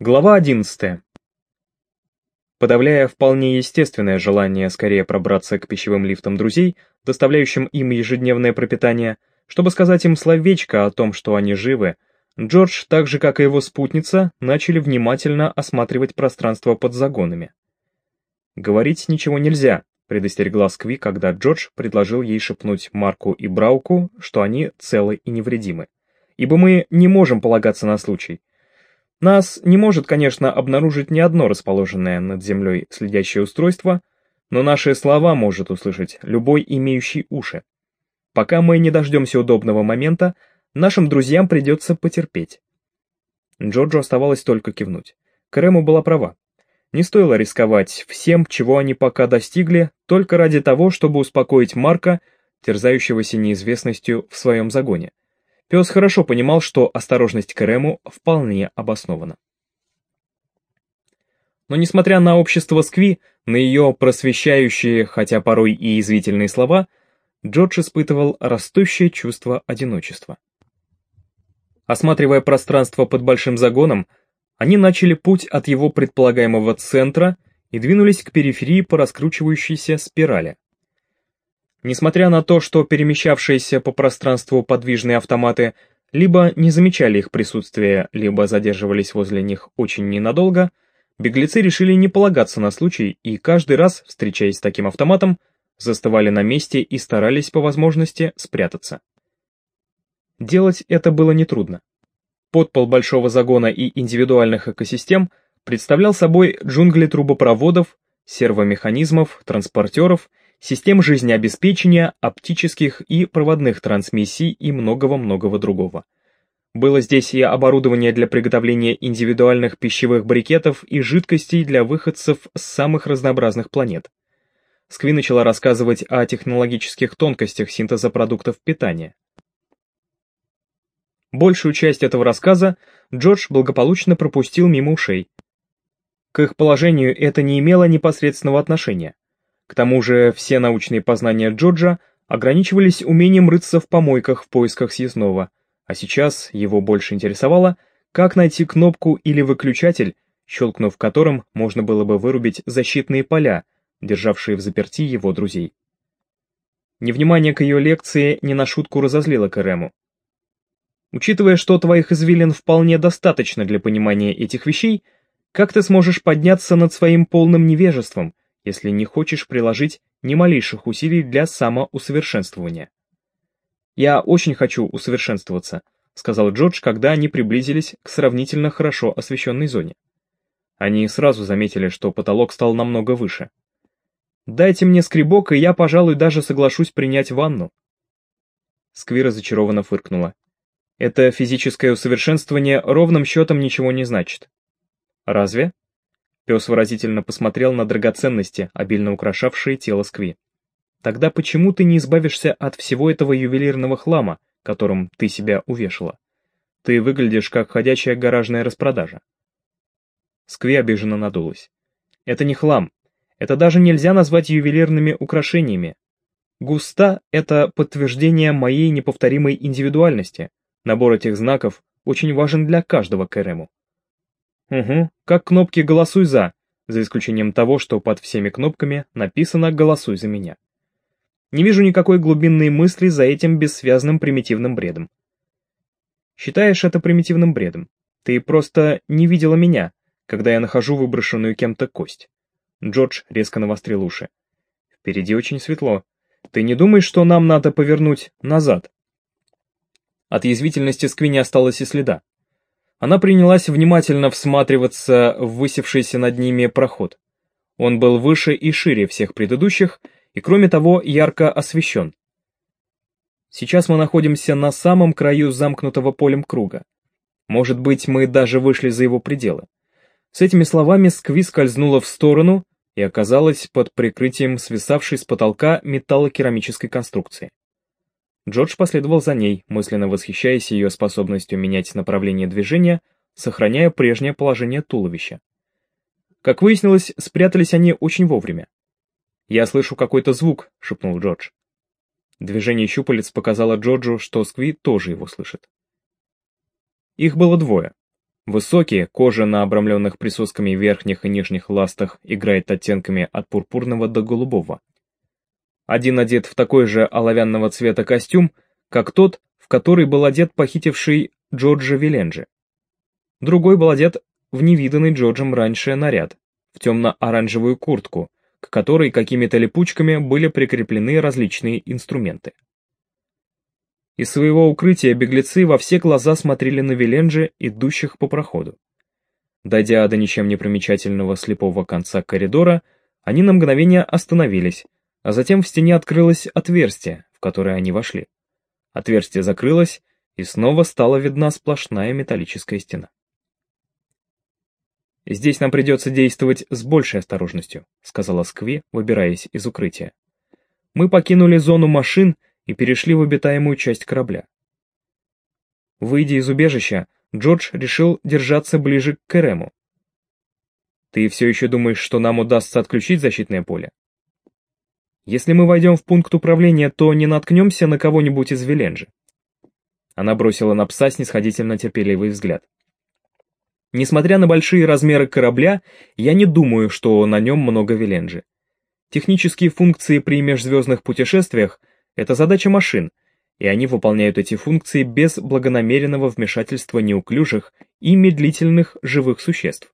Глава 11. Подавляя вполне естественное желание скорее пробраться к пищевым лифтам друзей, доставляющим им ежедневное пропитание, чтобы сказать им словечко о том, что они живы, Джордж, так же как и его спутница, начали внимательно осматривать пространство под загонами. «Говорить ничего нельзя», — предостерегла Скви, когда Джордж предложил ей шепнуть Марку и Брауку, что они целы и невредимы. «Ибо мы не можем полагаться на случай. Нас не может, конечно, обнаружить ни одно расположенное над землей следящее устройство, но наши слова может услышать любой имеющий уши. Пока мы не дождемся удобного момента, нашим друзьям придется потерпеть. Джорджу оставалось только кивнуть. Крэму была права. Не стоило рисковать всем, чего они пока достигли, только ради того, чтобы успокоить Марка, терзающегося неизвестностью в своем загоне. Пес хорошо понимал, что осторожность к Рэму вполне обоснована. Но несмотря на общество Скви, на ее просвещающие, хотя порой и извительные слова, Джордж испытывал растущее чувство одиночества. Осматривая пространство под большим загоном, они начали путь от его предполагаемого центра и двинулись к периферии по раскручивающейся спирали. Несмотря на то, что перемещавшиеся по пространству подвижные автоматы либо не замечали их присутствия, либо задерживались возле них очень ненадолго, беглецы решили не полагаться на случай и каждый раз, встречаясь с таким автоматом, застывали на месте и старались по возможности спрятаться. Делать это было нетрудно. Подпол большого загона и индивидуальных экосистем представлял собой джунгли трубопроводов, сервомеханизмов, транспортеров систем жизнеобеспечения, оптических и проводных трансмиссий и многого-многого другого. Было здесь и оборудование для приготовления индивидуальных пищевых брикетов и жидкостей для выходцев с самых разнообразных планет. Скви начала рассказывать о технологических тонкостях синтеза продуктов питания. Большую часть этого рассказа Джордж благополучно пропустил мимо ушей. К их положению это не имело непосредственного отношения. К тому же все научные познания Джорджа ограничивались умением рыться в помойках в поисках съестного, а сейчас его больше интересовало, как найти кнопку или выключатель, щелкнув которым можно было бы вырубить защитные поля, державшие в заперти его друзей. Невнимание к ее лекции не на шутку разозлило Кэрему. Учитывая, что твоих извилин вполне достаточно для понимания этих вещей, как ты сможешь подняться над своим полным невежеством, если не хочешь приложить ни малейших усилий для самоусовершенствования. «Я очень хочу усовершенствоваться», — сказал Джордж, когда они приблизились к сравнительно хорошо освещенной зоне. Они сразу заметили, что потолок стал намного выше. «Дайте мне скребок, и я, пожалуй, даже соглашусь принять ванну». Сквир разочарованно фыркнула. «Это физическое усовершенствование ровным счетом ничего не значит». «Разве?» Пес выразительно посмотрел на драгоценности, обильно украшавшие тело Скви. «Тогда почему ты не избавишься от всего этого ювелирного хлама, которым ты себя увешала? Ты выглядишь как ходячая гаражная распродажа». Скви обиженно надулась. «Это не хлам. Это даже нельзя назвать ювелирными украшениями. Густа — это подтверждение моей неповторимой индивидуальности. Набор этих знаков очень важен для каждого Кэрему. Угу, как кнопки «Голосуй за», за исключением того, что под всеми кнопками написано «Голосуй за меня». Не вижу никакой глубинной мысли за этим бессвязным примитивным бредом. Считаешь это примитивным бредом? Ты просто не видела меня, когда я нахожу выброшенную кем-то кость. Джордж резко навострил уши. Впереди очень светло. Ты не думаешь, что нам надо повернуть назад? От язвительности Скви не осталось и следа. Она принялась внимательно всматриваться в высевшийся над ними проход. Он был выше и шире всех предыдущих, и кроме того ярко освещен. Сейчас мы находимся на самом краю замкнутого полем круга. Может быть, мы даже вышли за его пределы. С этими словами Скви скользнула в сторону и оказалась под прикрытием свисавшей с потолка металлокерамической конструкции. Джордж последовал за ней, мысленно восхищаясь ее способностью менять направление движения, сохраняя прежнее положение туловища. Как выяснилось, спрятались они очень вовремя. «Я слышу какой-то звук», — шепнул Джордж. Движение щупалец показало Джорджу, что Скви тоже его слышит. Их было двое. Высокие, кожа на обрамленных присосками верхних и нижних ластах играет оттенками от пурпурного до голубого. Один одет в такой же оловянного цвета костюм, как тот, в который был одет похитивший Джорджа Виленджи. Другой был одет в невиданный Джорджем раньше наряд, в темно-оранжевую куртку, к которой какими-то липучками были прикреплены различные инструменты. Из своего укрытия беглецы во все глаза смотрели на Виленджи, идущих по проходу. Дойдя до ничем не примечательного слепого конца коридора, они на мгновение остановились, а затем в стене открылось отверстие, в которое они вошли. Отверстие закрылось, и снова стала видна сплошная металлическая стена. «Здесь нам придется действовать с большей осторожностью», — сказала Скви, выбираясь из укрытия. «Мы покинули зону машин и перешли в обитаемую часть корабля. Выйдя из убежища, Джордж решил держаться ближе к Керему. «Ты все еще думаешь, что нам удастся отключить защитное поле?» «Если мы войдем в пункт управления, то не наткнемся на кого-нибудь из Веленджи». Она бросила на пса снисходительно терпеливый взгляд. Несмотря на большие размеры корабля, я не думаю, что на нем много Веленджи. Технические функции при межзвездных путешествиях это задача машин, и они выполняют эти функции без благонамеренного вмешательства неуклюжих и медлительных живых существ.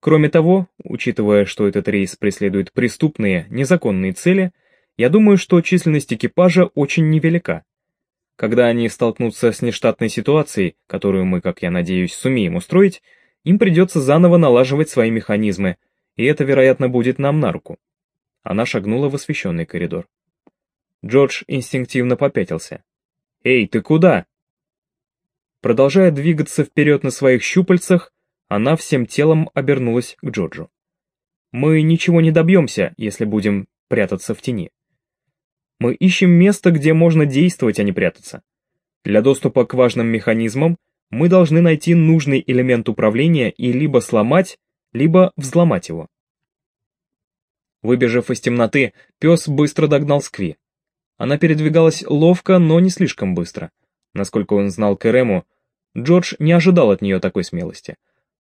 Кроме того, учитывая, что этот рейс преследует преступные, незаконные цели, я думаю, что численность экипажа очень невелика. Когда они столкнутся с нештатной ситуацией, которую мы, как я надеюсь, сумеем устроить, им придется заново налаживать свои механизмы, и это, вероятно, будет нам на руку. Она шагнула в освещенный коридор. Джордж инстинктивно попятился. «Эй, ты куда?» Продолжая двигаться вперед на своих щупальцах, она всем телом обернулась к Джорджу. «Мы ничего не добьемся, если будем прятаться в тени. Мы ищем место, где можно действовать, а не прятаться. Для доступа к важным механизмам мы должны найти нужный элемент управления и либо сломать, либо взломать его». Выбежав из темноты, пес быстро догнал Скви. Она передвигалась ловко, но не слишком быстро. Насколько он знал Керему, Джордж не ожидал от нее такой смелости.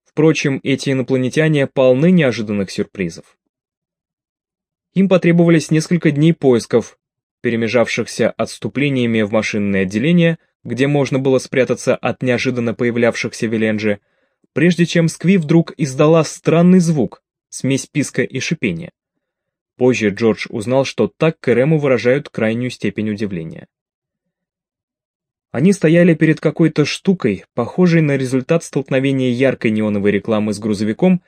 Впрочем, эти инопланетяне полны неожиданных сюрпризов. Им потребовались несколько дней поисков, перемежавшихся отступлениями в машинное отделение, где можно было спрятаться от неожиданно появлявшихся Веленджи, прежде чем Скви вдруг издала странный звук, смесь писка и шипения. Позже Джордж узнал, что так Керему выражают крайнюю степень удивления. Они стояли перед какой-то штукой, похожей на результат столкновения яркой неоновой рекламы с грузовиком,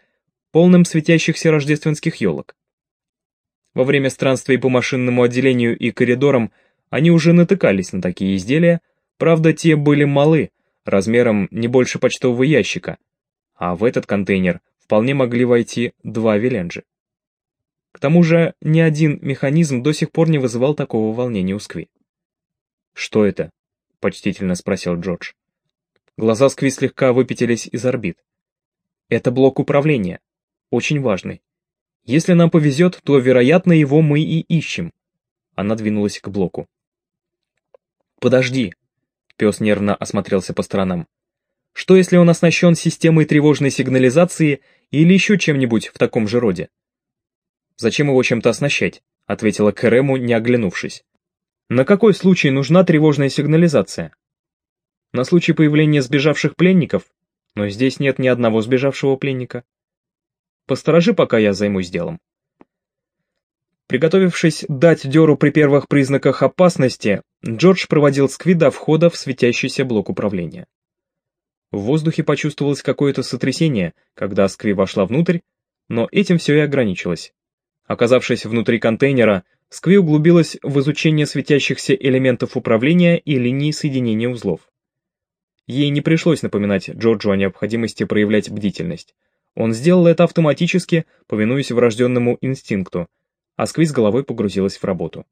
полным светящихся рождественских елок. Во время странствий по машинному отделению и коридорам они уже натыкались на такие изделия, правда, те были малы, размером не больше почтового ящика, а в этот контейнер вполне могли войти два Виленджи. К тому же ни один механизм до сих пор не вызывал такого волнения у Скви. «Что это?» — почтительно спросил Джордж. Глаза Скви слегка выпятились из орбит. «Это блок управления. Очень важный. Если нам повезет, то, вероятно, его мы и ищем». Она двинулась к блоку. «Подожди!» — пес нервно осмотрелся по сторонам. «Что, если он оснащен системой тревожной сигнализации или еще чем-нибудь в таком же роде?» Зачем его чем-то оснащать?» — ответила Керему, не оглянувшись. «На какой случай нужна тревожная сигнализация?» «На случай появления сбежавших пленников? Но здесь нет ни одного сбежавшего пленника. Посторожи, пока я займусь делом». Приготовившись дать дёру при первых признаках опасности, Джордж проводил Сквида входа в светящийся блок управления. В воздухе почувствовалось какое-то сотрясение, когда Скви вошла внутрь, но этим все и ограничилось. Оказавшись внутри контейнера, Скви углубилась в изучение светящихся элементов управления и линий соединения узлов. Ей не пришлось напоминать Джорджу о необходимости проявлять бдительность. Он сделал это автоматически, повинуясь врожденному инстинкту, а Скви с головой погрузилась в работу.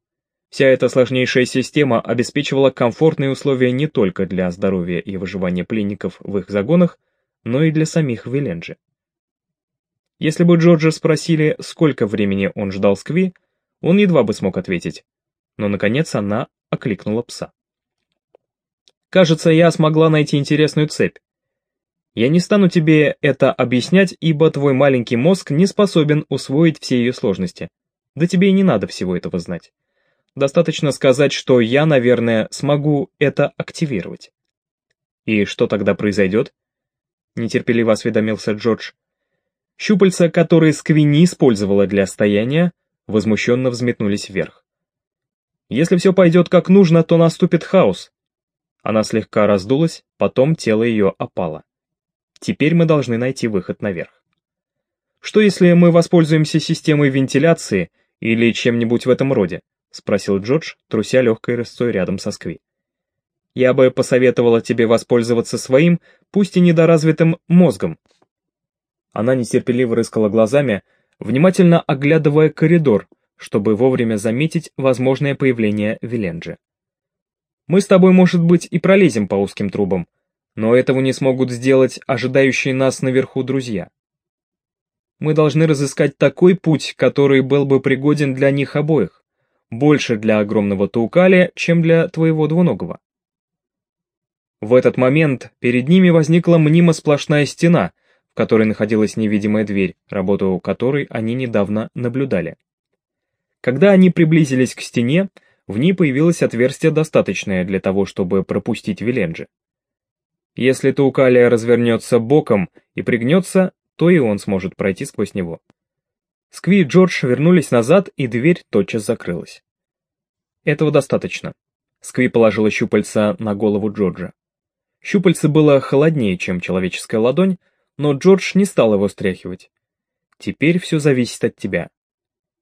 Вся эта сложнейшая система обеспечивала комфортные условия не только для здоровья и выживания пленников в их загонах, но и для самих Виленджи. Если бы Джорджа спросили, сколько времени он ждал Скви, он едва бы смог ответить. Но, наконец, она окликнула пса. «Кажется, я смогла найти интересную цепь. Я не стану тебе это объяснять, ибо твой маленький мозг не способен усвоить все ее сложности. Да тебе и не надо всего этого знать. Достаточно сказать, что я, наверное, смогу это активировать. И что тогда произойдет? Нетерпеливо осведомился Джордж. Щупальца, которые Сквини использовала для стояния, возмущенно взметнулись вверх. Если все пойдет как нужно, то наступит хаос. Она слегка раздулась, потом тело ее опало. Теперь мы должны найти выход наверх. Что если мы воспользуемся системой вентиляции или чем-нибудь в этом роде? Спросил Джордж, труся легкой рысцой рядом со Скви. Я бы посоветовала тебе воспользоваться своим, пусть и недоразвитым, мозгом. Она нетерпеливо рыскала глазами, внимательно оглядывая коридор, чтобы вовремя заметить возможное появление Виленджи. Мы с тобой, может быть, и пролезем по узким трубам, но этого не смогут сделать ожидающие нас наверху друзья. Мы должны разыскать такой путь, который был бы пригоден для них обоих, больше для огромного Таукаля, чем для твоего двуногого. В этот момент перед ними возникла мнимо сплошная стена, в которой находилась невидимая дверь, работу которой они недавно наблюдали. Когда они приблизились к стене, в ней появилось отверстие достаточное для того, чтобы пропустить Виленджи. Если Таукалия развернется боком и пригнется, то и он сможет пройти сквозь него. Скви и Джордж вернулись назад, и дверь тотчас закрылась. Этого достаточно. Скви положила щупальца на голову Джорджа. Щупальце было холоднее, чем человеческая ладонь, но Джордж не стал его стряхивать. Теперь все зависит от тебя.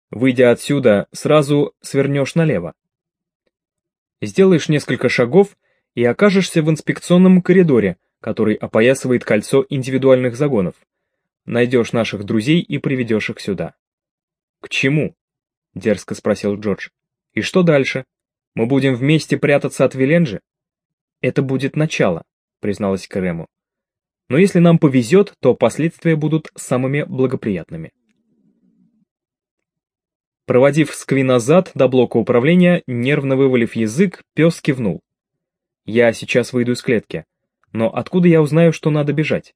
Выйдя отсюда, сразу свернешь налево. Сделаешь несколько шагов и окажешься в инспекционном коридоре, который опоясывает кольцо индивидуальных загонов. Найдешь наших друзей и приведешь их сюда. «К чему?» — дерзко спросил Джордж. «И что дальше? Мы будем вместе прятаться от Виленджи?» «Это будет начало», — призналась Карему. «Но если нам повезет, то последствия будут самыми благоприятными». Проводив Скви назад до блока управления, нервно вывалив язык, пес кивнул. «Я сейчас выйду из клетки. Но откуда я узнаю, что надо бежать?»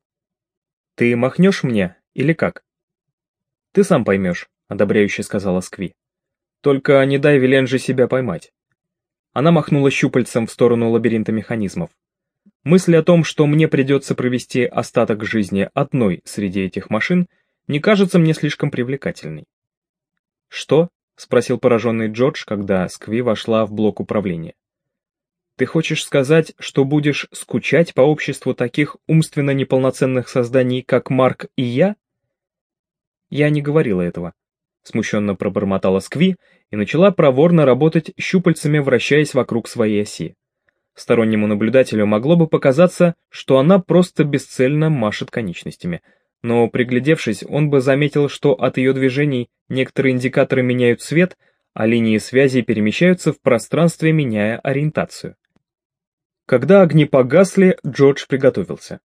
«Ты махнешь мне, или как?» «Ты сам поймешь», — одобряюще сказала Скви. «Только не дай Виленже себя поймать». Она махнула щупальцем в сторону лабиринта механизмов. Мысль о том, что мне придется провести остаток жизни одной среди этих машин, не кажется мне слишком привлекательной. «Что?» — спросил пораженный Джордж, когда Скви вошла в блок управления. «Ты хочешь сказать, что будешь скучать по обществу таких умственно неполноценных созданий, как Марк и я?» «Я не говорила этого», — смущенно пробормотала Скви и начала проворно работать щупальцами, вращаясь вокруг своей оси. Стороннему наблюдателю могло бы показаться, что она просто бесцельно машет конечностями — но приглядевшись, он бы заметил, что от ее движений некоторые индикаторы меняют цвет, а линии связи перемещаются в пространстве, меняя ориентацию. Когда огни погасли, Джордж приготовился.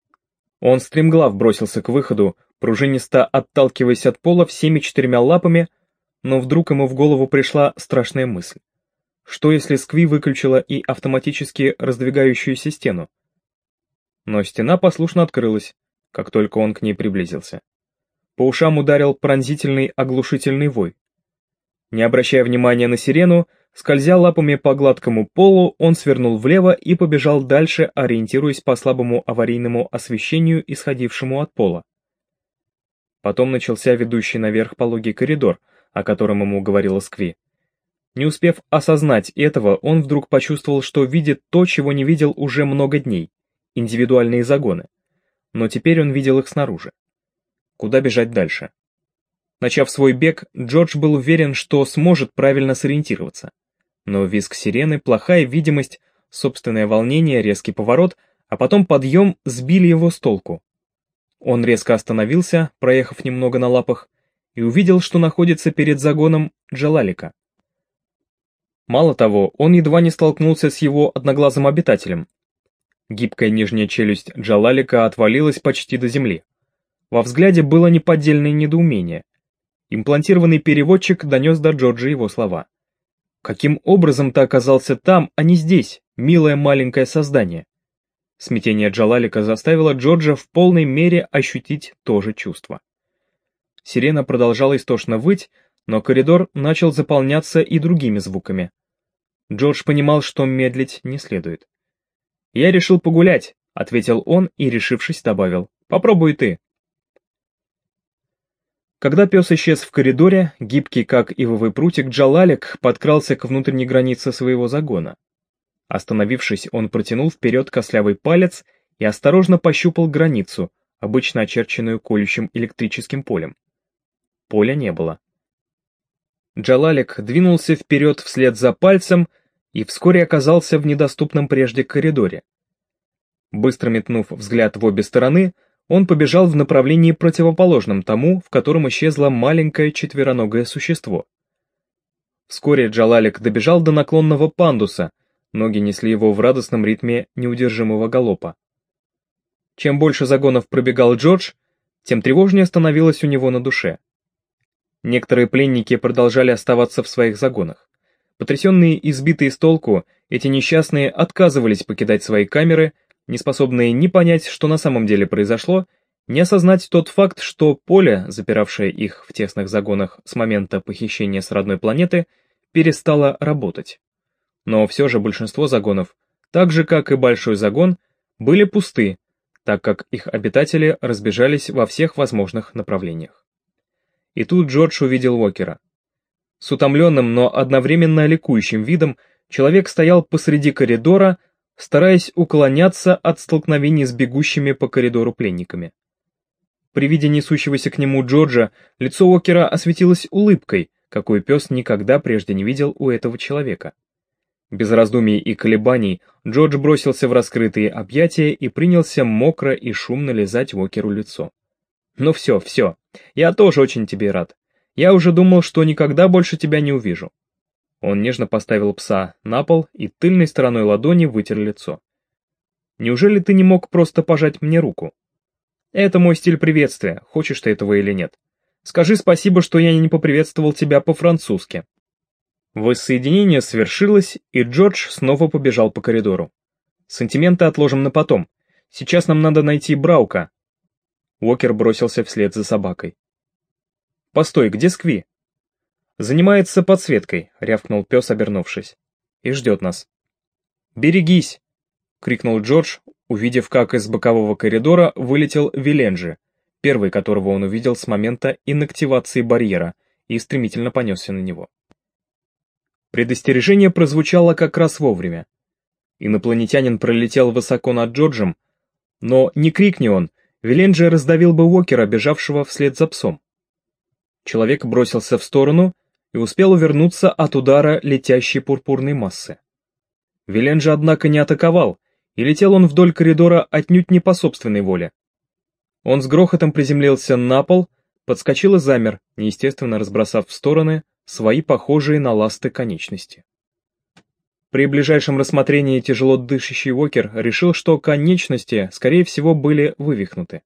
Он стремглав бросился к выходу, пружинисто отталкиваясь от пола всеми четырьмя лапами, но вдруг ему в голову пришла страшная мысль. Что если Скви выключила и автоматически раздвигающуюся стену? Но стена послушно открылась, как только он к ней приблизился. По ушам ударил пронзительный оглушительный вой. Не обращая внимания на сирену, скользя лапами по гладкому полу, он свернул влево и побежал дальше, ориентируясь по слабому аварийному освещению, исходившему от пола. Потом начался ведущий наверх пологий коридор, о котором ему говорила Скви. Не успев осознать этого, он вдруг почувствовал, что видит то, чего не видел уже много дней — индивидуальные загоны но теперь он видел их снаружи. Куда бежать дальше? Начав свой бег, Джордж был уверен, что сможет правильно сориентироваться. Но визг сирены, плохая видимость, собственное волнение, резкий поворот, а потом подъем сбили его с толку. Он резко остановился, проехав немного на лапах, и увидел, что находится перед загоном Джалалика. Мало того, он едва не столкнулся с его одноглазым обитателем, Гибкая нижняя челюсть Джалалика отвалилась почти до земли. Во взгляде было неподдельное недоумение. Имплантированный переводчик донес до Джорджа его слова. «Каким образом ты оказался там, а не здесь, милое маленькое создание?» Смятение Джалалика заставило Джорджа в полной мере ощутить то же чувство. Сирена продолжала истошно выть, но коридор начал заполняться и другими звуками. Джордж понимал, что медлить не следует. «Я решил погулять», — ответил он и, решившись, добавил. «Попробуй ты». Когда пес исчез в коридоре, гибкий как ивовый прутик Джалалик подкрался к внутренней границе своего загона. Остановившись, он протянул вперед кослявый палец и осторожно пощупал границу, обычно очерченную колющим электрическим полем. Поля не было. Джалалик двинулся вперед вслед за пальцем и вскоре оказался в недоступном прежде коридоре. Быстро метнув взгляд в обе стороны, он побежал в направлении противоположном тому, в котором исчезло маленькое четвероногое существо. Вскоре Джалалик добежал до наклонного пандуса, ноги несли его в радостном ритме неудержимого галопа. Чем больше загонов пробегал Джордж, тем тревожнее становилось у него на душе. Некоторые пленники продолжали оставаться в своих загонах. Потрясенные и сбитые с толку, эти несчастные отказывались покидать свои камеры не способные ни понять, что на самом деле произошло, ни осознать тот факт, что поле, запиравшее их в тесных загонах с момента похищения с родной планеты, перестало работать. Но все же большинство загонов, так же как и большой загон, были пусты, так как их обитатели разбежались во всех возможных направлениях. И тут Джордж увидел Уокера. С утомленным, но одновременно ликующим видом человек стоял посреди коридора, стараясь уклоняться от столкновений с бегущими по коридору пленниками. При виде несущегося к нему Джорджа лицо Окера осветилось улыбкой, какую пес никогда прежде не видел у этого человека. Без раздумий и колебаний Джордж бросился в раскрытые объятия и принялся мокро и шумно лизать Уокеру лицо. «Ну все, все, я тоже очень тебе рад. Я уже думал, что никогда больше тебя не увижу. Он нежно поставил пса на пол и тыльной стороной ладони вытер лицо. «Неужели ты не мог просто пожать мне руку?» «Это мой стиль приветствия, хочешь ты этого или нет. Скажи спасибо, что я не поприветствовал тебя по-французски». Воссоединение свершилось, и Джордж снова побежал по коридору. «Сантименты отложим на потом. Сейчас нам надо найти Браука». Уокер бросился вслед за собакой. «Постой, где Скви?» «Занимается подсветкой», — рявкнул пес, обернувшись. «И ждет нас». «Берегись!» — крикнул Джордж, увидев, как из бокового коридора вылетел Виленджи, первый, которого он увидел с момента инактивации барьера, и стремительно понесся на него. Предостережение прозвучало как раз вовремя. Инопланетянин пролетел высоко над Джорджем, но не крикни он, Виленджи раздавил бы Уокера, бежавшего вслед за псом. Человек бросился в сторону, и успел увернуться от удара летящей пурпурной массы. Вилен же, однако, не атаковал, и летел он вдоль коридора отнюдь не по собственной воле. Он с грохотом приземлился на пол, подскочил и замер, неестественно разбросав в стороны свои похожие на ласты конечности. При ближайшем рассмотрении тяжело дышащий Уокер решил, что конечности, скорее всего, были вывихнуты.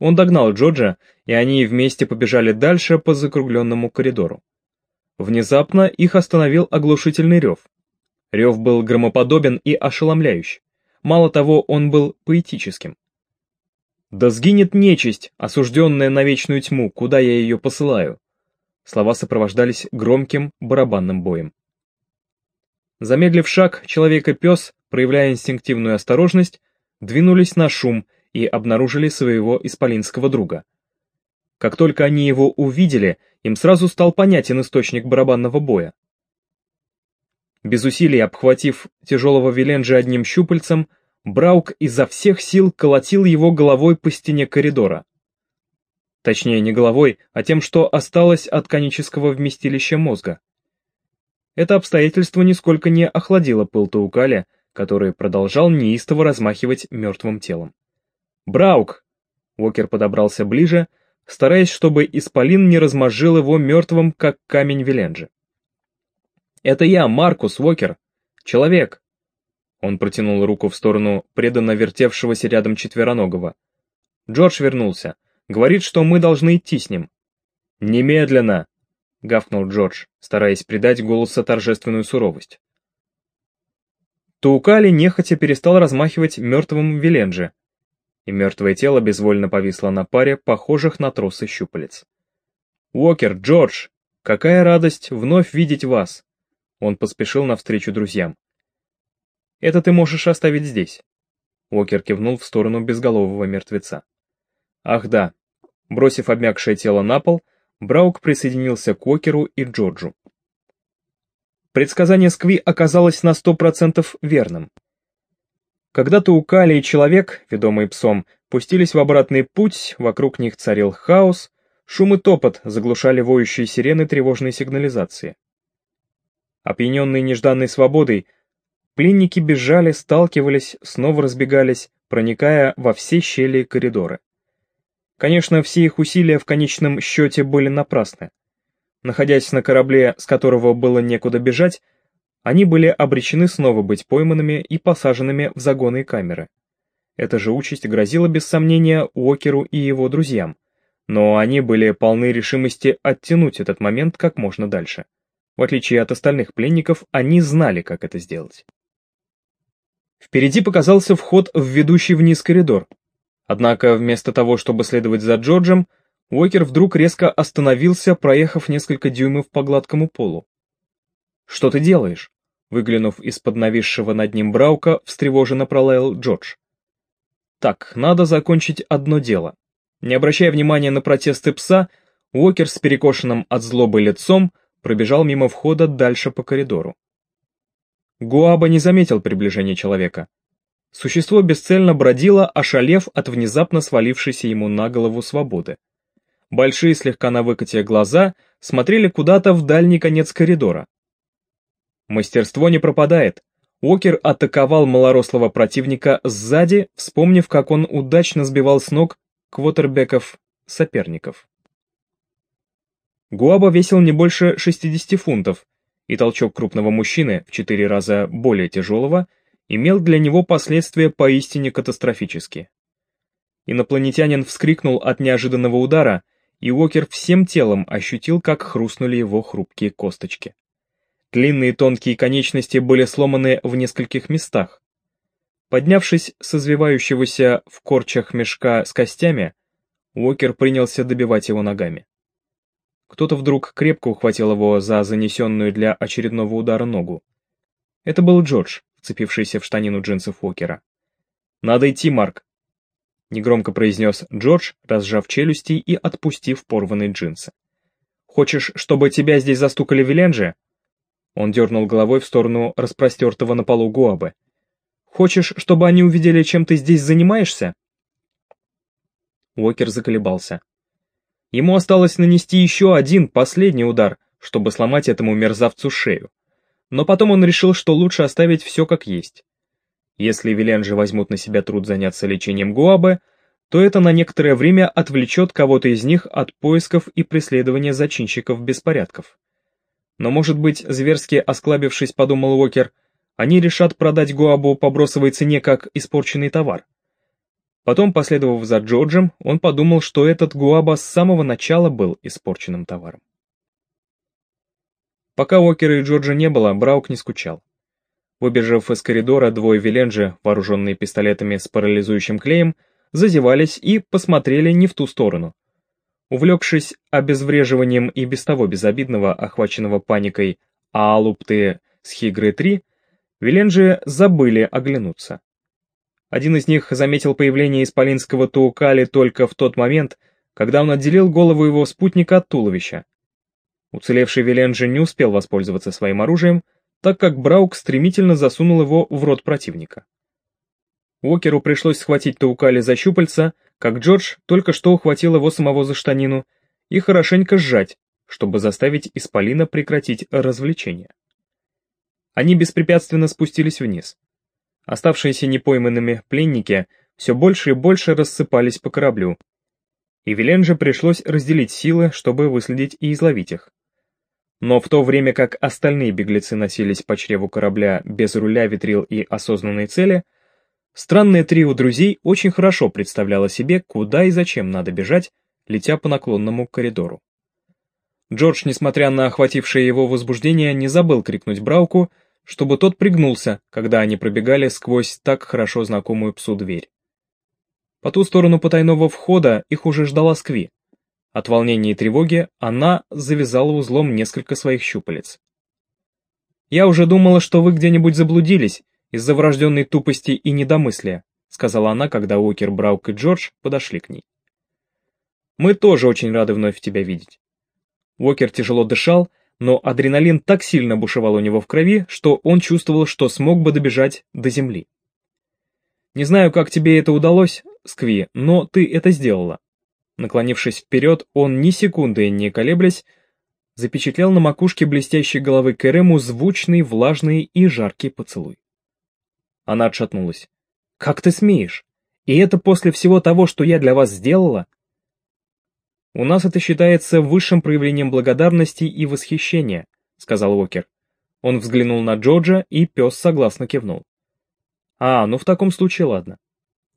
Он догнал Джорджа, и они вместе побежали дальше по закругленному коридору. Внезапно их остановил оглушительный рев. Рев был громоподобен и ошеломляющий. Мало того, он был поэтическим. «Да сгинет нечисть, осужденная на вечную тьму, куда я ее посылаю!» Слова сопровождались громким барабанным боем. Замедлив шаг, человек и пес, проявляя инстинктивную осторожность, двинулись на шум и обнаружили своего исполинского друга. Как только они его увидели, им сразу стал понятен источник барабанного боя. Без усилий обхватив тяжелого Виленджа одним щупальцем, Браук изо всех сил колотил его головой по стене коридора. Точнее, не головой, а тем, что осталось от конического вместилища мозга. Это обстоятельство нисколько не охладило пыл Таукаля, который продолжал неистово размахивать мертвым телом. «Браук!» Уокер подобрался ближе, стараясь, чтобы Исполин не размозжил его мертвым, как камень Виленджи. «Это я, Маркус Уокер. Человек!» Он протянул руку в сторону преданно вертевшегося рядом четвероногого. Джордж вернулся. Говорит, что мы должны идти с ним. «Немедленно!» — гавкнул Джордж, стараясь придать голосу торжественную суровость. Таукали нехотя перестал размахивать мертвым Веленже, и мертвое тело безвольно повисло на паре, похожих на тросы щупалец. «Уокер, Джордж, какая радость вновь видеть вас!» Он поспешил навстречу друзьям. «Это ты можешь оставить здесь». Уокер кивнул в сторону безголового мертвеца. «Ах да». Бросив обмякшее тело на пол, Браук присоединился к Уокеру и Джорджу. Предсказание Скви оказалось на сто процентов верным. Когда-то у Кали и человек, ведомый псом, пустились в обратный путь, вокруг них царил хаос, шум и топот заглушали воющие сирены тревожной сигнализации. Опьяненные нежданной свободой, пленники бежали, сталкивались, снова разбегались, проникая во все щели и коридоры. Конечно, все их усилия в конечном счете были напрасны. Находясь на корабле, с которого было некуда бежать, они были обречены снова быть пойманными и посаженными в загоны и камеры. Эта же участь грозила без сомнения Уокеру и его друзьям, но они были полны решимости оттянуть этот момент как можно дальше. В отличие от остальных пленников, они знали, как это сделать. Впереди показался вход в ведущий вниз коридор. Однако вместо того, чтобы следовать за Джорджем, Уокер вдруг резко остановился, проехав несколько дюймов по гладкому полу. «Что ты делаешь?» Выглянув из-под нависшего над ним Браука, встревоженно пролаял Джордж. «Так, надо закончить одно дело». Не обращая внимания на протесты пса, Уокер с перекошенным от злобы лицом пробежал мимо входа дальше по коридору. Гуаба не заметил приближения человека. Существо бесцельно бродило, ошалев от внезапно свалившейся ему на голову свободы. Большие слегка на выкате глаза смотрели куда-то в дальний конец коридора. Мастерство не пропадает. Уокер атаковал малорослого противника сзади, вспомнив, как он удачно сбивал с ног квотербеков соперников. Гуаба весил не больше 60 фунтов, и толчок крупного мужчины, в четыре раза более тяжелого, имел для него последствия поистине катастрофические. Инопланетянин вскрикнул от неожиданного удара, и Уокер всем телом ощутил, как хрустнули его хрупкие косточки. Длинные тонкие конечности были сломаны в нескольких местах. Поднявшись с извивающегося в корчах мешка с костями, Уокер принялся добивать его ногами. Кто-то вдруг крепко ухватил его за занесенную для очередного удара ногу. Это был Джордж, вцепившийся в штанину джинсов Уокера. «Надо идти, Марк!» Негромко произнес Джордж, разжав челюсти и отпустив порванные джинсы. «Хочешь, чтобы тебя здесь застукали Виленджи?» Он дернул головой в сторону распростертого на полу Гуабы. «Хочешь, чтобы они увидели, чем ты здесь занимаешься?» Уокер заколебался. Ему осталось нанести еще один, последний удар, чтобы сломать этому мерзавцу шею. Но потом он решил, что лучше оставить все как есть. Если Виленджи возьмут на себя труд заняться лечением Гуабы, то это на некоторое время отвлечет кого-то из них от поисков и преследования зачинщиков беспорядков. Но, может быть, зверски осклабившись, подумал Уокер, они решат продать Гуабу по бросовой цене как испорченный товар. Потом, последовав за Джорджем, он подумал, что этот Гуаба с самого начала был испорченным товаром. Пока Уокера и Джорджа не было, Браук не скучал. Выбежав из коридора, двое Виленджи, вооруженные пистолетами с парализующим клеем, зазевались и посмотрели не в ту сторону. Увлекшись обезвреживанием и без того безобидного, охваченного паникой Аалупты с Хигры-3, Виленджи забыли оглянуться. Один из них заметил появление исполинского Туукали только в тот момент, когда он отделил голову его спутника от туловища. Уцелевший Виленджи не успел воспользоваться своим оружием, так как Браук стремительно засунул его в рот противника. Уокеру пришлось схватить Таукали за щупальца, как Джордж только что ухватил его самого за штанину, и хорошенько сжать, чтобы заставить Исполина прекратить развлечение. Они беспрепятственно спустились вниз. Оставшиеся непойманными пленники все больше и больше рассыпались по кораблю, и Виленже пришлось разделить силы, чтобы выследить и изловить их. Но в то время как остальные беглецы носились по чреву корабля без руля, ветрил и осознанной цели, Странное трио друзей очень хорошо представляло себе, куда и зачем надо бежать, летя по наклонному коридору. Джордж, несмотря на охватившее его возбуждение, не забыл крикнуть Брауку, чтобы тот пригнулся, когда они пробегали сквозь так хорошо знакомую псу дверь. По ту сторону потайного входа их уже ждала Скви. От волнения и тревоги она завязала узлом несколько своих щупалец. «Я уже думала, что вы где-нибудь заблудились из-за врожденной тупости и недомыслия», сказала она, когда Уокер, Браук и Джордж подошли к ней. «Мы тоже очень рады вновь тебя видеть». Уокер тяжело дышал, но адреналин так сильно бушевал у него в крови, что он чувствовал, что смог бы добежать до земли. «Не знаю, как тебе это удалось, Скви, но ты это сделала». Наклонившись вперед, он ни секунды не колеблясь, запечатлел на макушке блестящей головы Кэрему звучный, влажный и жаркий поцелуй. Она отшатнулась. «Как ты смеешь? И это после всего того, что я для вас сделала?» «У нас это считается высшим проявлением благодарности и восхищения», — сказал Уокер. Он взглянул на Джорджа, и пес согласно кивнул. «А, ну в таком случае ладно».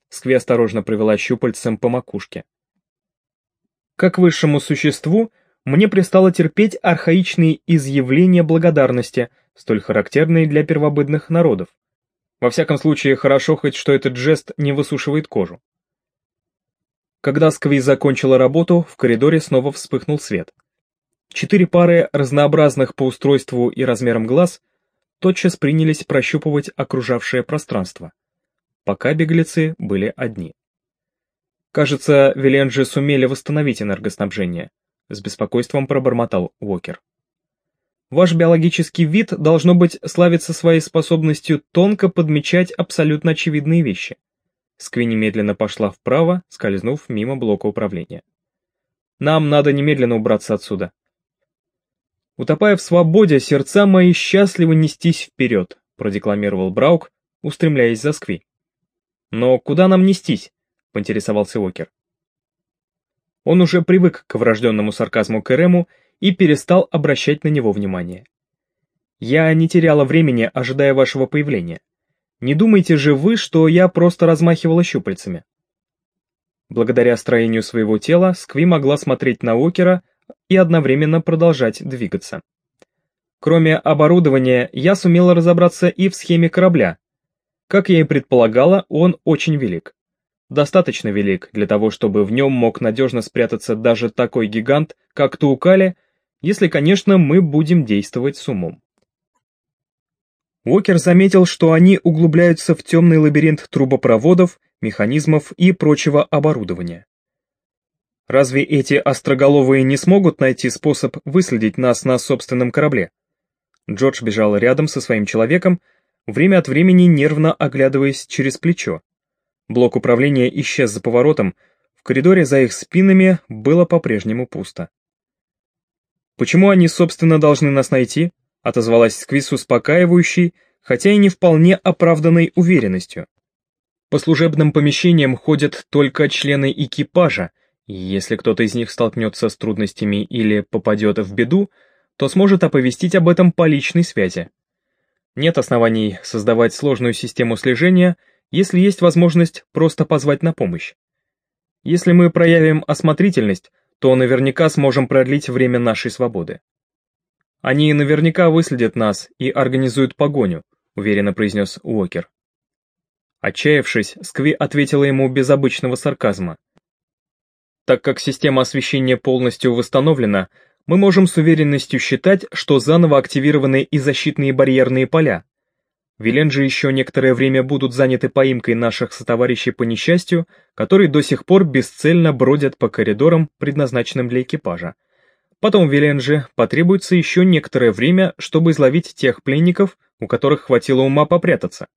Скви осторожно провела щупальцем по макушке. Как высшему существу, мне пристало терпеть архаичные изъявления благодарности, столь характерные для первобытных народов. Во всяком случае, хорошо хоть, что этот жест не высушивает кожу. Когда Скви закончила работу, в коридоре снова вспыхнул свет. Четыре пары разнообразных по устройству и размерам глаз тотчас принялись прощупывать окружавшее пространство, пока беглецы были одни. Кажется, Виленджи сумели восстановить энергоснабжение, с беспокойством пробормотал Уокер. Ваш биологический вид, должно быть, славится своей способностью тонко подмечать абсолютно очевидные вещи. Скви немедленно пошла вправо, скользнув мимо блока управления. «Нам надо немедленно убраться отсюда». «Утопая в свободе, сердца мои счастливо нестись вперед», продекламировал Браук, устремляясь за Скви. «Но куда нам нестись?» — поинтересовался Уокер. Он уже привык к врожденному сарказму Кэрему и перестал обращать на него внимание. «Я не теряла времени, ожидая вашего появления. Не думайте же вы, что я просто размахивала щупальцами. Благодаря строению своего тела Скви могла смотреть на Окера и одновременно продолжать двигаться. Кроме оборудования, я сумела разобраться и в схеме корабля. Как я и предполагала, он очень велик. Достаточно велик для того, чтобы в нем мог надежно спрятаться даже такой гигант, как Туукали, если, конечно, мы будем действовать с умом. Уокер заметил, что они углубляются в темный лабиринт трубопроводов, механизмов и прочего оборудования. Разве эти остроголовые не смогут найти способ выследить нас на собственном корабле? Джордж бежал рядом со своим человеком, время от времени нервно оглядываясь через плечо. Блок управления исчез за поворотом, в коридоре за их спинами было по-прежнему пусто. Почему они, собственно, должны нас найти? отозвалась Сквиз успокаивающей, хотя и не вполне оправданной уверенностью. По служебным помещениям ходят только члены экипажа, и если кто-то из них столкнется с трудностями или попадет в беду, то сможет оповестить об этом по личной связи. Нет оснований создавать сложную систему слежения, если есть возможность просто позвать на помощь. Если мы проявим осмотрительность, то наверняка сможем продлить время нашей свободы. «Они наверняка выследят нас и организуют погоню», — уверенно произнес Уокер. Отчаявшись, Скви ответила ему без обычного сарказма. «Так как система освещения полностью восстановлена, мы можем с уверенностью считать, что заново активированы и защитные барьерные поля. Виленджи еще некоторое время будут заняты поимкой наших сотоварищей по несчастью, которые до сих пор бесцельно бродят по коридорам, предназначенным для экипажа, Потом в Виленже потребуется еще некоторое время, чтобы изловить тех пленников, у которых хватило ума попрятаться.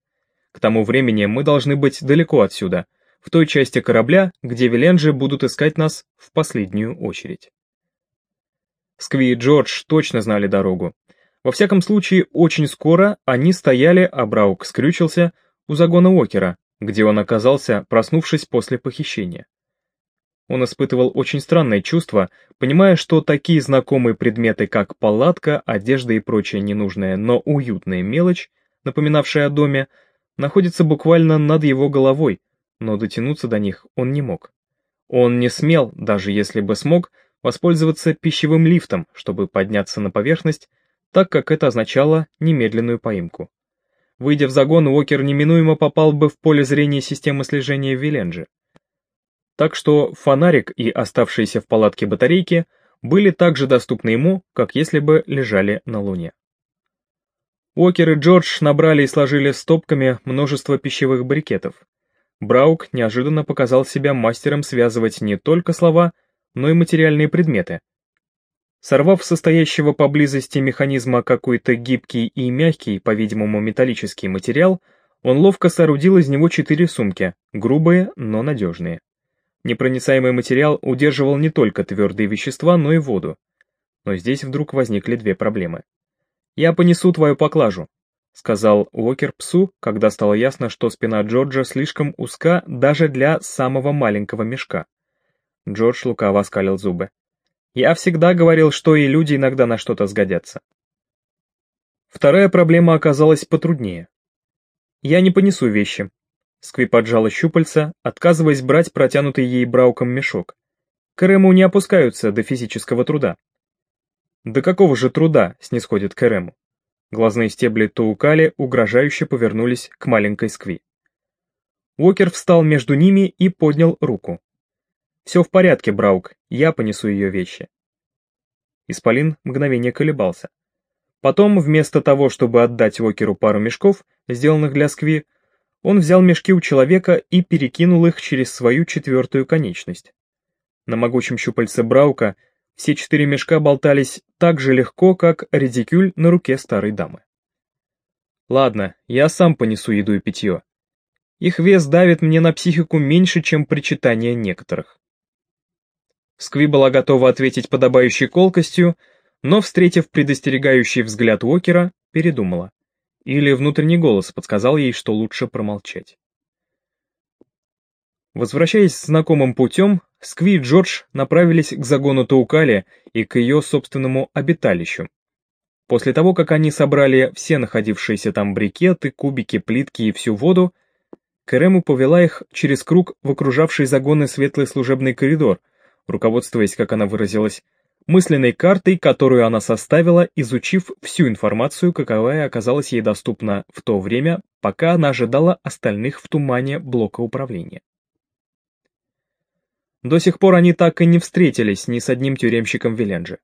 К тому времени мы должны быть далеко отсюда, в той части корабля, где Виленджи будут искать нас в последнюю очередь. Скви и Джордж точно знали дорогу. Во всяком случае, очень скоро они стояли, а Браук скрючился, у загона Уокера, где он оказался, проснувшись после похищения. Он испытывал очень странное чувство, понимая, что такие знакомые предметы, как палатка, одежда и прочая ненужная, но уютная мелочь, напоминавшая о доме, находятся буквально над его головой, но дотянуться до них он не мог. Он не смел, даже если бы смог, воспользоваться пищевым лифтом, чтобы подняться на поверхность, так как это означало немедленную поимку. Выйдя в загон, Уокер неминуемо попал бы в поле зрения системы слежения Виленджи. Так что фонарик и оставшиеся в палатке батарейки были так же доступны ему, как если бы лежали на Луне. Уокер и Джордж набрали и сложили стопками множество пищевых брикетов. Браук неожиданно показал себя мастером связывать не только слова, но и материальные предметы. Сорвав состоящего поблизости механизма какой-то гибкий и мягкий, по-видимому, металлический материал, он ловко соорудил из него четыре сумки, грубые, но надежные. Непроницаемый материал удерживал не только твердые вещества, но и воду. Но здесь вдруг возникли две проблемы. «Я понесу твою поклажу», — сказал Уокер псу, когда стало ясно, что спина Джорджа слишком узка даже для самого маленького мешка. Джордж лукаво оскалил зубы. «Я всегда говорил, что и люди иногда на что-то сгодятся». Вторая проблема оказалась потруднее. «Я не понесу вещи», Скви поджала щупальца, отказываясь брать протянутый ей брауком мешок. Кэрэму не опускаются до физического труда. До какого же труда снисходит Кэрэму? Глазные стебли Туукали угрожающе повернулись к маленькой Скви. Уокер встал между ними и поднял руку. «Все в порядке, Браук, я понесу ее вещи». Исполин мгновение колебался. Потом, вместо того, чтобы отдать Уокеру пару мешков, сделанных для Скви, он взял мешки у человека и перекинул их через свою четвертую конечность. На могучем щупальце Браука все четыре мешка болтались так же легко, как редикюль на руке старой дамы. Ладно, я сам понесу еду и питье. Их вес давит мне на психику меньше, чем причитание некоторых. Скви была готова ответить подобающей колкостью, но, встретив предостерегающий взгляд Уокера, передумала. Или внутренний голос подсказал ей, что лучше промолчать. Возвращаясь знакомым путем, Скви и Джордж направились к загону Таукали и к ее собственному обиталищу. После того, как они собрали все находившиеся там брикеты, кубики, плитки и всю воду, Кэрему повела их через круг в окружавший загоны светлый служебный коридор, руководствуясь, как она выразилась, мысленной картой, которую она составила, изучив всю информацию, каковая оказалась ей доступна в то время, пока она ожидала остальных в тумане блока управления. До сих пор они так и не встретились ни с одним тюремщиком Виленджи.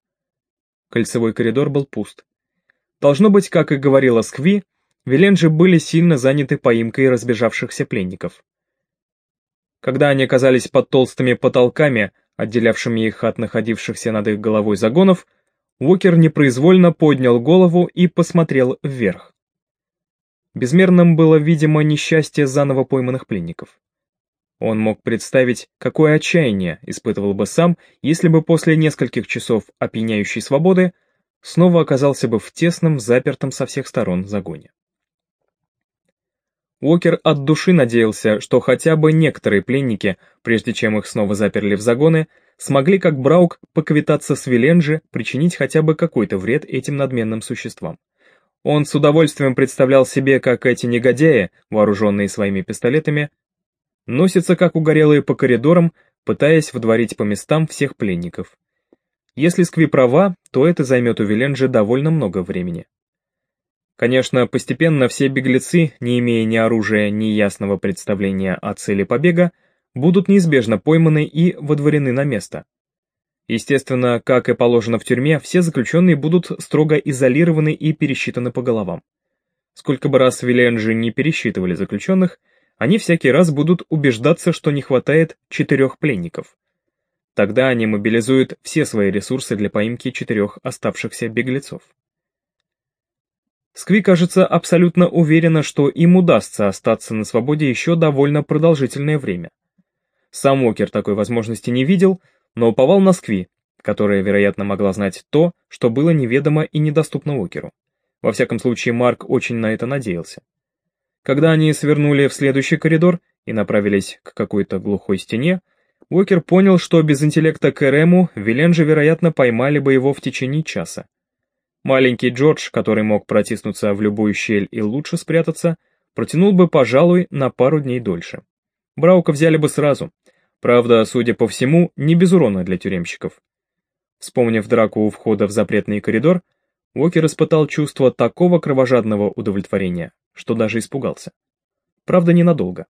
Кольцевой коридор был пуст. Должно быть, как и говорила Скви, Виленджи были сильно заняты поимкой разбежавшихся пленников. Когда они оказались под толстыми потолками, отделявшими их от находившихся над их головой загонов, Уокер непроизвольно поднял голову и посмотрел вверх. Безмерным было, видимо, несчастье заново пойманных пленников. Он мог представить, какое отчаяние испытывал бы сам, если бы после нескольких часов опьяняющей свободы снова оказался бы в тесном, запертом со всех сторон загоне. Уокер от души надеялся, что хотя бы некоторые пленники, прежде чем их снова заперли в загоны, смогли, как Браук, поквитаться с Виленджи, причинить хотя бы какой-то вред этим надменным существам. Он с удовольствием представлял себе, как эти негодяи, вооруженные своими пистолетами, носятся как угорелые по коридорам, пытаясь вдворить по местам всех пленников. Если Скви права, то это займет у Виленджи довольно много времени. Конечно, постепенно все беглецы, не имея ни оружия, ни ясного представления о цели побега, будут неизбежно пойманы и водворены на место. Естественно, как и положено в тюрьме, все заключенные будут строго изолированы и пересчитаны по головам. Сколько бы раз Виленджи не пересчитывали заключенных, они всякий раз будут убеждаться, что не хватает четырех пленников. Тогда они мобилизуют все свои ресурсы для поимки четырех оставшихся беглецов. Скви, кажется, абсолютно уверена, что им удастся остаться на свободе еще довольно продолжительное время. Сам Уокер такой возможности не видел, но уповал на Скви, которая, вероятно, могла знать то, что было неведомо и недоступно Уокеру. Во всяком случае, Марк очень на это надеялся. Когда они свернули в следующий коридор и направились к какой-то глухой стене, Уокер понял, что без интеллекта Кэрему Виленджи, вероятно, поймали бы его в течение часа. Маленький Джордж, который мог протиснуться в любую щель и лучше спрятаться, протянул бы, пожалуй, на пару дней дольше. Браука взяли бы сразу. Правда, судя по всему, не без урона для тюремщиков. Вспомнив драку у входа в запретный коридор, Уокер испытал чувство такого кровожадного удовлетворения, что даже испугался. Правда, ненадолго.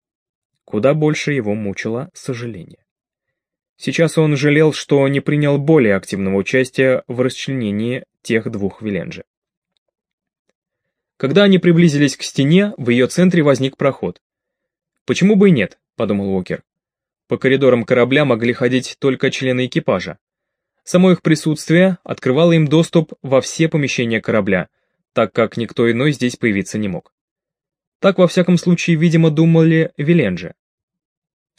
Куда больше его мучило сожаление. Сейчас он жалел, что не принял более активного участия в расчленении тех двух Виленджи. Когда они приблизились к стене, в ее центре возник проход. «Почему бы и нет?» — подумал Уокер. По коридорам корабля могли ходить только члены экипажа. Само их присутствие открывало им доступ во все помещения корабля, так как никто иной здесь появиться не мог. Так, во всяком случае, видимо, думали Виленджи.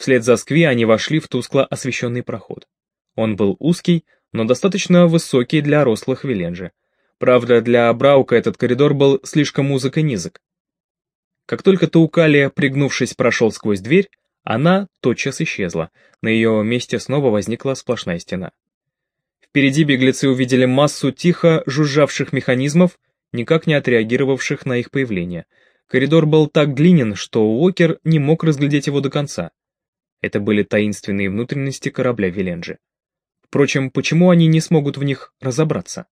Вслед за Скви они вошли в тускло освещенный проход. Он был узкий, но достаточно высокий для рослых Виленджи. Правда, для Браука этот коридор был слишком узок и низок. Как только Таукалия, пригнувшись, прошел сквозь дверь, она тотчас исчезла, на ее месте снова возникла сплошная стена. Впереди беглецы увидели массу тихо жужжавших механизмов, никак не отреагировавших на их появление. Коридор был так длинен, что Уокер не мог разглядеть его до конца. Это были таинственные внутренности корабля Виленджи. Впрочем, почему они не смогут в них разобраться?